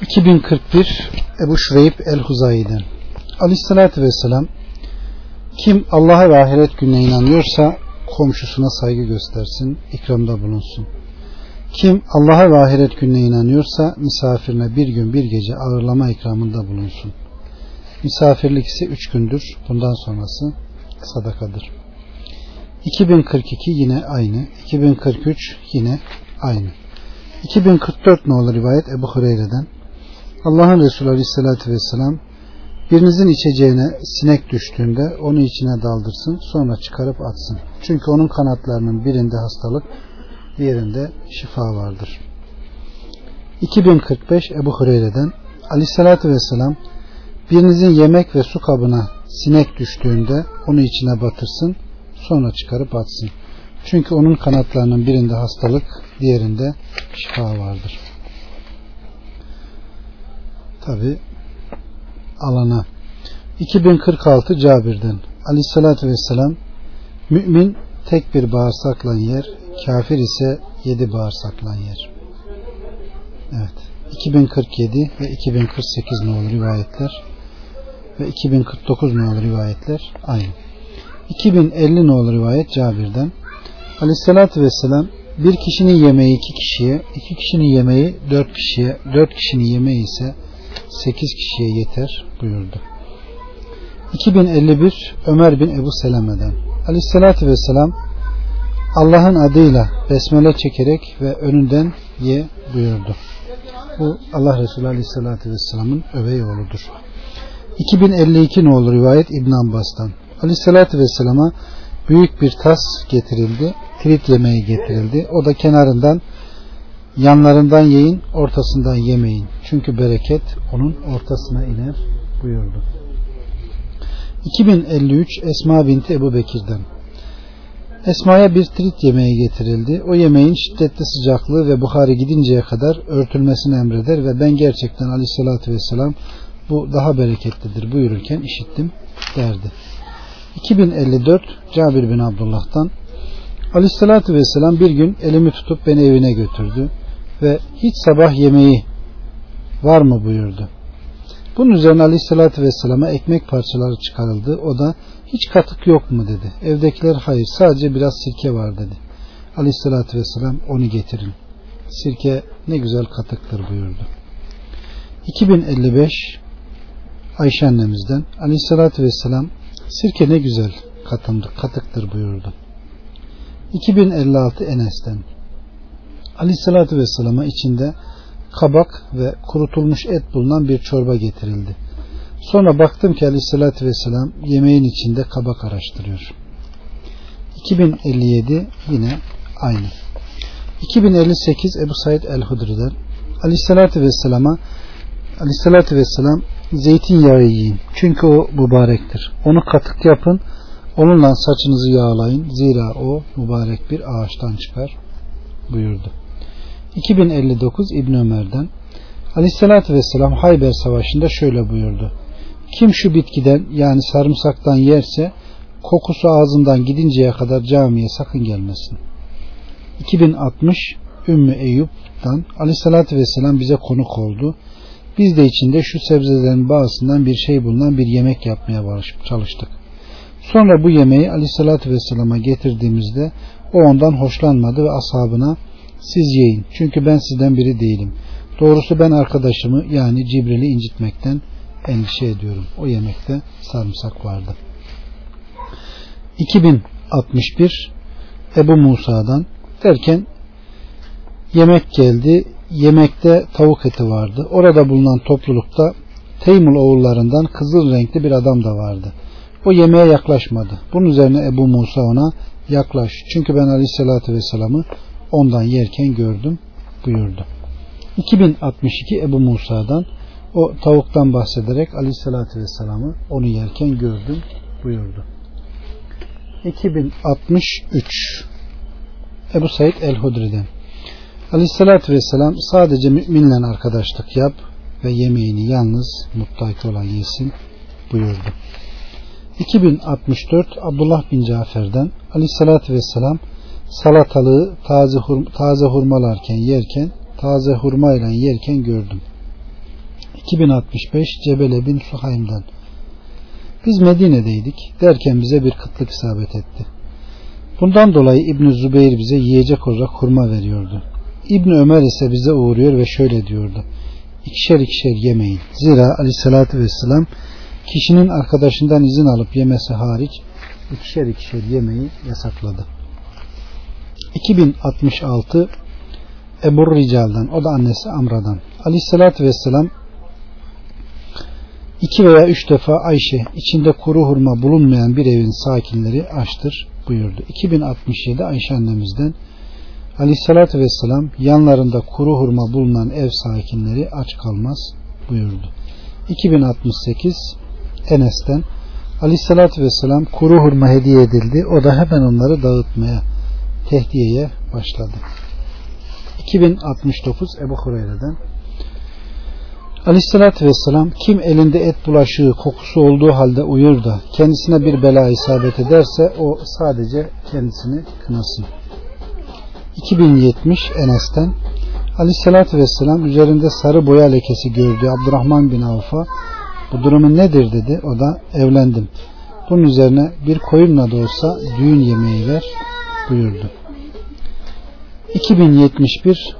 2041 Ebu Şureyb el-Huzayi'den Aleyhissalatü Vesselam kim Allah'a ve ahiret gününe inanıyorsa komşusuna saygı göstersin, ikramda bulunsun. Kim Allah'a ve ahiret gününe inanıyorsa misafirine bir gün bir gece ağırlama ikramında bulunsun. Misafirlik ise üç gündür. Bundan sonrası sadakadır. 2042 yine aynı. 2043 yine aynı. 2044 ne olur rivayet Ebu Hureyre'den. Allah'ın Resulü Aleyhisselatü Vesselam birinizin içeceğine sinek düştüğünde onu içine daldırsın sonra çıkarıp atsın. Çünkü onun kanatlarının birinde hastalık diğerinde şifa vardır. 2045 Ebu Hureyre'den Aleyhisselatü Vesselam birinizin yemek ve su kabına sinek düştüğünde onu içine batırsın sonra çıkarıp atsın. Çünkü onun kanatlarının birinde hastalık diğerinde şifa vardır. Tabi alana 2046 Cabir'den Aleyhisselatü Vesselam mümin tek bir bağırsakla yer kafir ise yedi bağırsakla yer. Evet. 2047 ve 2048 nolu rivayetler ve 2049 nolu rivayetler aynı. 2050 nolu rivayet Cabir'den Aleyhisselatü Vesselam bir kişinin yemeği iki kişiye, iki kişinin yemeği dört kişiye, dört kişinin yemeği ise sekiz kişiye yeter buyurdu. 2051 Ömer bin Ebu Seleme'den Aleyhisselatü Vesselam Allah'ın adıyla besmele çekerek ve önünden ye buyurdu. Bu Allah Resulü Aleyhisselatü Vesselam'ın övey oğludur. 2052 nolu rivayet İbn Abbas'tan. Aleyhisselatü Vesselam'a büyük bir tas getirildi. Trit yemeği getirildi. O da kenarından yanlarından yiyin, ortasından yemeyin. Çünkü bereket onun ortasına iner buyurdu. 2053 Esma binti Ebu Bekir'den Esma'ya bir trit yemeği getirildi. O yemeğin şiddetli sıcaklığı ve buhari gidinceye kadar örtülmesini emreder ve ben gerçekten aleyhissalatü vesselam bu daha bereketlidir buyururken işittim derdi. 2054 Cabir bin Abdullah'tan Aleyhissalatü Vesselam bir gün elimi tutup beni evine götürdü ve hiç sabah yemeği var mı buyurdu. Bunun üzerine Aleyhisselatü Vesselam'a ekmek parçaları çıkarıldı. O da hiç katık yok mu dedi. Evdekiler hayır sadece biraz sirke var dedi. Aleyhisselatü Vesselam onu getirin. Sirke ne güzel katıktır buyurdu. 2055 Ayşe annemizden Aleyhisselatü Vesselam sirke ne güzel katımdır, katıktır buyurdu. 2056 Enes'ten Aleyhisselatü Vesselam'a içinde kabak ve kurutulmuş et bulunan bir çorba getirildi. Sonra baktım ki Aleyhisselatü Vesselam yemeğin içinde kabak araştırıyor. 2057 yine aynı. 2058 Ebu Said el-Hudri'den Aleyhisselatü Vesselam'a Aleyhisselatü Vesselam zeytinyağı yiyin. Çünkü o mübarektir. Onu katık yapın. Onunla saçınızı yağlayın. Zira o mübarek bir ağaçtan çıkar buyurdu. 2059 İbn Ömer'den Aleyhisselatü Vesselam Hayber Savaşı'nda şöyle buyurdu. Kim şu bitkiden yani sarımsaktan yerse kokusu ağzından gidinceye kadar camiye sakın gelmesin. 2060 Ümmü Eyyub'dan Aleyhisselatü Vesselam bize konuk oldu. Biz de içinde şu sebzelerin bazısından bir şey bulunan bir yemek yapmaya çalıştık. Sonra bu yemeği Aleyhisselatü Vesselam'a getirdiğimizde o ondan hoşlanmadı ve ashabına siz yiyin çünkü ben sizden biri değilim. Doğrusu ben arkadaşımı yani Cibril'i incitmekten endişe ediyorum. O yemekte sarımsak vardı. 2061 Ebu Musa'dan derken yemek geldi. Yemekte tavuk eti vardı. Orada bulunan toplulukta Teymul oğullarından kızıl renkli bir adam da vardı. O yemeğe yaklaşmadı. Bunun üzerine Ebu Musa ona yaklaş. Çünkü ben Aleyhisselatü Vesselam'ı ondan yerken gördüm buyurdu. 2062 Ebu Musa'dan o tavuktan bahsederek Aleyhisselatü Vesselam'ı onu yerken gördüm buyurdu. 2063 Ebu Said El-Hudri'den Aleyhisselatü Vesselam sadece müminle arkadaşlık yap ve yemeğini yalnız muttaki olan yesin buyurdu. 2064 Abdullah bin Cafer'den Aleyhisselatü Vesselam salatalığı taze, hurma, taze hurmalarken yerken taze hurma ile yerken gördüm. 2065 Cebele bin Suhaym'dan Biz Medine'deydik derken bize bir kıtlık isabet etti. Bundan dolayı İbn Zübeyir bize yiyecek olarak hurma veriyordu. İbn Ömer ise bize uğruyor ve şöyle diyordu. İkişer ikişer yemeyin. Zira aleyhissalatü vesselam kişinin arkadaşından izin alıp yemesi hariç ikişer ikişer yemeyi yasakladı. 2066 Ebu Rical'dan o da annesi Amra'dan aleyhissalatü vesselam iki veya üç defa Ayşe içinde kuru hurma bulunmayan bir evin sakinleri açtır buyurdu. 2067 Ayşe annemizden Aleyhissalatü Vesselam yanlarında kuru hurma bulunan ev sakinleri aç kalmaz buyurdu. 2068 Enes'ten Aleyhissalatü Vesselam kuru hurma hediye edildi. O da hemen onları dağıtmaya tehdiyeye başladı. 2069 Ebu Hureyre'den Aleyhissalatü Vesselam kim elinde et bulaşığı kokusu olduğu halde uyur da kendisine bir bela isabet ederse o sadece kendisini kınasın. 2070 Enes'ten Aleyhissalatü Vesselam üzerinde sarı boya lekesi gördüğü Abdurrahman bin Avf'a bu durumun nedir dedi. O da evlendim. Bunun üzerine bir koyunla da olsa düğün yemeği ver buyurdu. 2071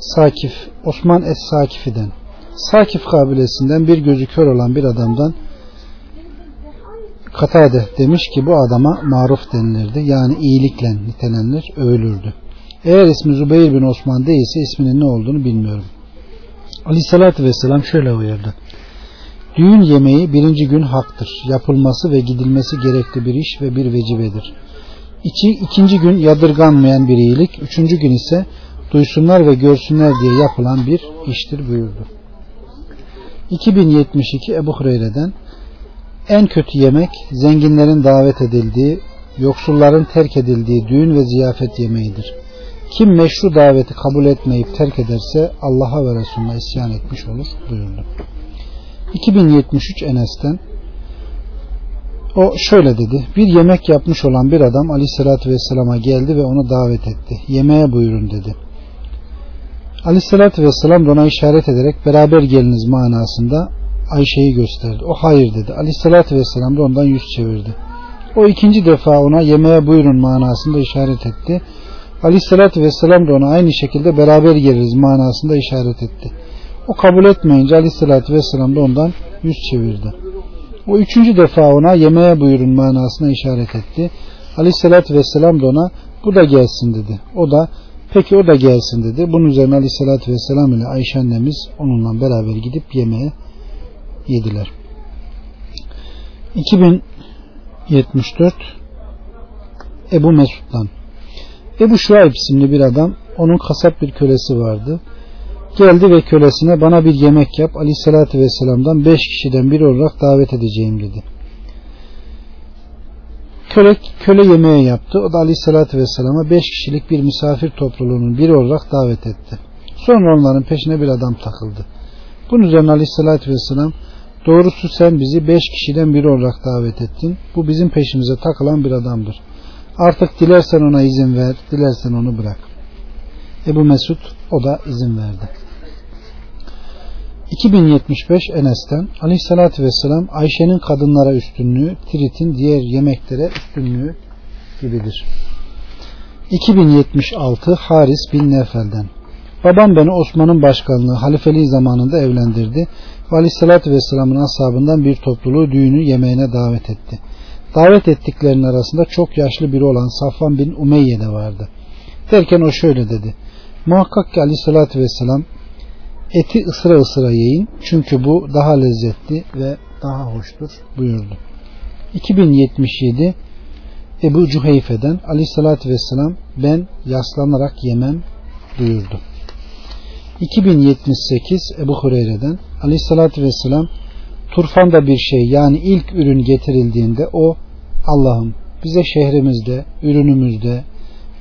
Sakif Osman Es-Sakifi'den Sakif kabilesinden bir gözü kör olan bir adamdan Katade demiş ki bu adama maruf denilirdi. Yani iyilikle nitelenilir, övülürdü. Eğer ismi Zübeyir bin Osman değilse isminin ne olduğunu bilmiyorum. Aleyhissalatü vesselam şöyle uyardı. Düğün yemeği birinci gün haktır. Yapılması ve gidilmesi gerekli bir iş ve bir vecibedir. İki, ikinci gün yadırganmayan bir iyilik, üçüncü gün ise duysunlar ve görsünler diye yapılan bir iştir buyurdu. 2072 Ebu Hureyre'den en kötü yemek zenginlerin davet edildiği, yoksulların terk edildiği düğün ve ziyafet yemeğidir. Kim meşru daveti kabul etmeyip terk ederse Allah'a ve Resulüne isyan etmiş olur buyurdu. 2073 Enes'ten o şöyle dedi. Bir yemek yapmış olan bir adam Aleyhisselatü Vesselam'a geldi ve onu davet etti. Yemeğe buyurun dedi. Aleyhisselatü Vesselam da ona işaret ederek beraber geliniz manasında Ayşe'yi gösterdi. O hayır dedi. Aleyhisselatü Vesselam da ondan yüz çevirdi. O ikinci defa ona yemeğe buyurun manasında işaret etti. Aleyhissalatü vesselam da ona aynı şekilde beraber geliriz manasında işaret etti. O kabul etmeyince Aleyhissalatü vesselam da ondan yüz çevirdi. O üçüncü defa ona yemeğe buyurun manasına işaret etti. Aleyhissalatü vesselam da ona bu da gelsin dedi. O da peki o da gelsin dedi. Bunun üzerine Aleyhissalatü vesselam ile Ayşe annemiz onunla beraber gidip yemeğe yediler. 2074 Ebu Mesud'dan Ebu Şuayb isimli bir adam onun kasap bir kölesi vardı. Geldi ve kölesine bana bir yemek yap aleyhissalatü vesselam'dan beş kişiden biri olarak davet edeceğim dedi. Köle, köle yemeğe yaptı. O da aleyhissalatü vesselama beş kişilik bir misafir topluluğunun biri olarak davet etti. Sonra onların peşine bir adam takıldı. Bunun üzerine aleyhissalatü vesselam doğrusu sen bizi beş kişiden biri olarak davet ettin. Bu bizim peşimize takılan bir adamdır. Artık dilersen ona izin ver, dilersen onu bırak. Ebu Mesud o da izin verdi. 2075 Enes'ten Aleyhisselatü Vesselam Ayşe'nin kadınlara üstünlüğü, Tirit'in diğer yemeklere üstünlüğü gibidir. 2076 Haris bin Nefel'den Babam beni Osman'ın başkanlığı halifeliği zamanında evlendirdi ve Aleyhisselatü Vesselam'ın ashabından bir topluluğu düğünü yemeğine davet etti. Davet ettiklerinin arasında çok yaşlı biri olan Safvan bin Umeyye de vardı. Derken o şöyle dedi. Muhakkak ki aleyhissalatü vesselam eti ısıra ısıra yiyin çünkü bu daha lezzetli ve daha hoştur buyurdu. 2077 Ebu Cuheyfe'den aleyhissalatü vesselam ben yaslanarak yemem buyurdu. 2078 Ebu Hureyre'den aleyhissalatü vesselam turfanda bir şey yani ilk ürün getirildiğinde o Allah'ım bize şehrimizde, ürünümüzde,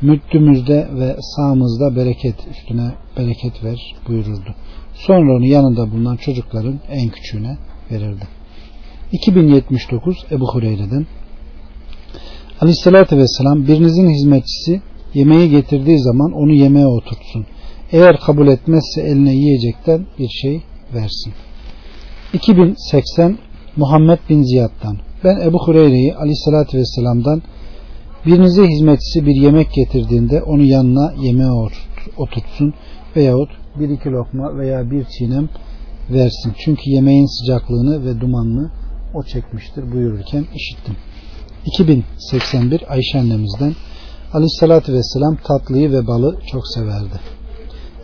müddümüzde ve sağımızda bereket üstüne bereket ver buyururdu. Sonra onu yanında bulunan çocukların en küçüğüne verirdi. 2079 Ebu Hureyre'den Aleyhisselatü Vesselam birinizin hizmetçisi yemeği getirdiği zaman onu yemeğe oturtsun. Eğer kabul etmezse eline yiyecekten bir şey versin. 2080 Muhammed bin Ziyad'dan ben Ebu Hureyre'yi aleyhissalatü vesselam'dan birinize hizmetçisi bir yemek getirdiğinde onu yanına yemeğe oturtsun veyahut bir iki lokma veya bir çiğnem versin. Çünkü yemeğin sıcaklığını ve dumanını o çekmiştir buyururken işittim. 2081 Ayşe annemizden Aleyhissalatü Vesselam tatlıyı ve balı çok severdi.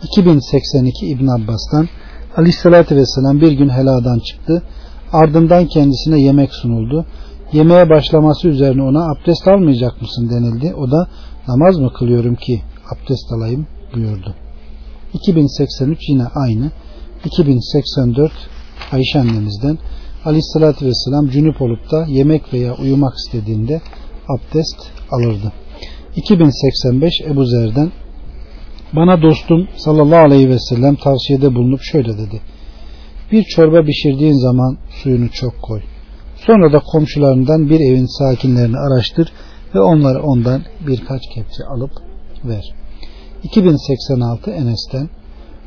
2082 İbn Abbas'tan Aleyhissalatü Vesselam bir gün heladan çıktı. Ardından kendisine yemek sunuldu. Yemeğe başlaması üzerine ona abdest almayacak mısın denildi. O da namaz mı kılıyorum ki abdest alayım buyurdu. 2083 yine aynı. 2084 Ayşe annemizden Aleyhissalatü Vesselam cünüp olup da yemek veya uyumak istediğinde abdest alırdı. 2085 Ebu Zer'den bana dostum sallallahu aleyhi ve sellem tavsiyede bulunup şöyle dedi. Bir çorba pişirdiğin zaman suyunu çok koy. Sonra da komşularından bir evin sakinlerini araştır ve onları ondan birkaç kepçe alıp ver. 2086 Enes'ten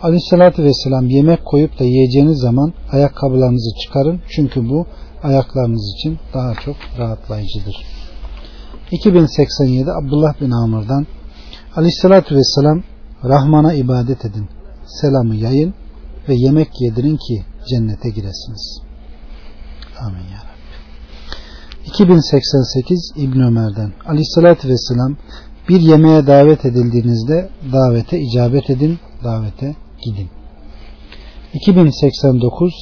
Aleyhissalatü Vesselam yemek koyup da yiyeceğiniz zaman ayakkabılarınızı çıkarın çünkü bu ayaklarınız için daha çok rahatlayıcıdır. 2087 Abdullah bin Amr'dan Aleyhissalatü Vesselam Rahman'a ibadet edin, selamı yayın ve yemek yedirin ki cennete giresiniz. Amin ya. 2088 İbn Ömer'den Aleyhissalatü Vesselam bir yemeğe davet edildiğinizde davete icabet edin, davete gidin. 2089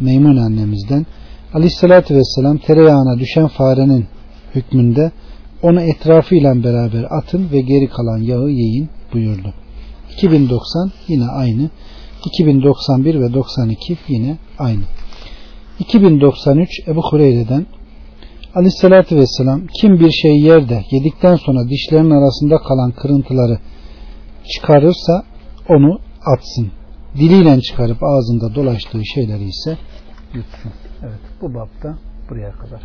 Meymun annemizden Aleyhissalatü Vesselam tereyağına düşen farenin hükmünde onu etrafıyla beraber atın ve geri kalan yağı yiyin buyurdu. 2090 yine aynı. 2091 ve 92 yine aynı. 2093 Ebu Hureyre'den Aleyhissalatü Vesselam kim bir şey yer de yedikten sonra dişlerin arasında kalan kırıntıları çıkarırsa onu atsın. Diliyle çıkarıp ağzında dolaştığı şeyleri ise yutsun. Evet bu bapta buraya kadar.